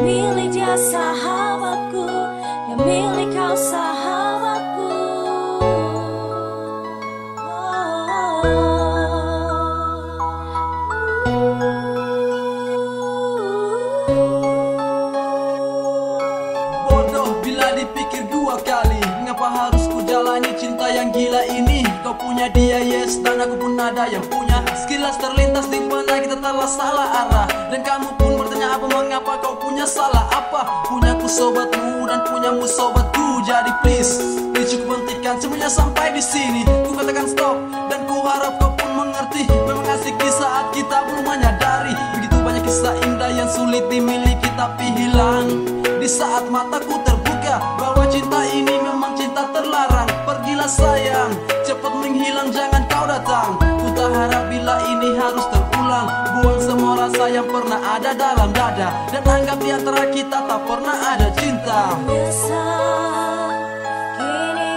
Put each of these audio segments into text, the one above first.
milik dia sahabatku Yang milik kau sahabatku. Bodoh bila dipikir dua kali Mengapa harus ku jalani cinta yang gila ini? Kau punya dia yes dan aku pun ada yang punya. Sekilas terlintas di mana kita telah salah arah Dan kamu pun bertanya apa mengapa kau punya salah apa? Punyaku sobatmu dan punyamu sobatku Jadi please Please cukup hentikan semuanya sampai di sini. Ku katakan stop dan ku harap kau pun mengerti. Memang asik di saat kita belum menyadari Begitu banyak kisah indah yang sulit dimiliki tapi hilang. Di saat mataku terbuka Bahwa cinta ini memang cinta terlarang. Pergilah sayang Cepat menghilang jangan kau datang. Ku tak harap bila ini harus terulang rasa yang pernah ada dalam dada. Dan anggap di antara kita tak pernah ada cinta. Menyesal, kini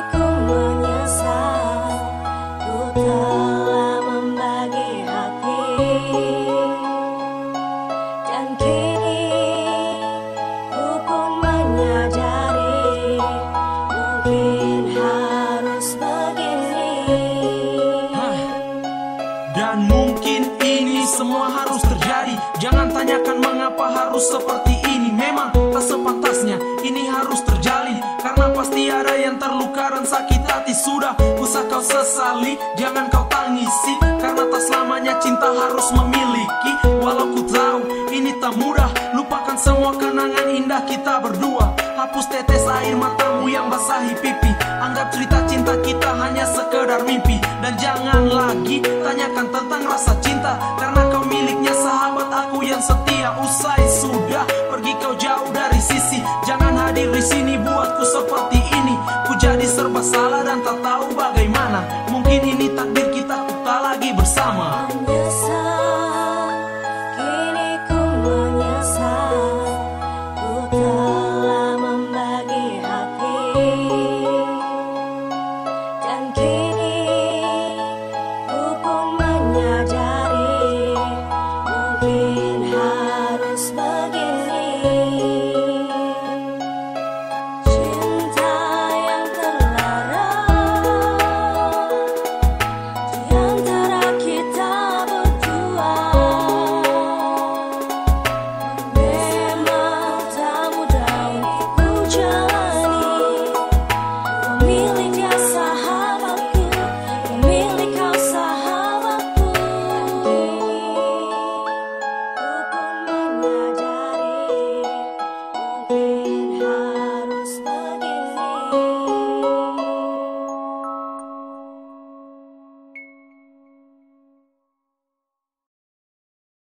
Mungkin harus begini Dan mungkin ini semua harus terjadi. Jangan tanyakan mengapa harus seperti ini. Memang tak sepantasnya ini harus terjalin. Karena pasti ada yang terluka dan sakit hati. Sudah usah kau sesali, jangan kau tangisi. Karena tak selamanya cinta harus memiliki. Walau ku tahu ini tak mudah. Lupakan semua kenangan indah kita berdua. Hapus tetes air pipi Anggap cerita cinta kita hanya sekedar mimpi. Dan jangan lagi tanyakan tentang rasa cinta Karena kau miliknya sahabat aku yang setia Usai